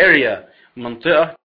area منطقة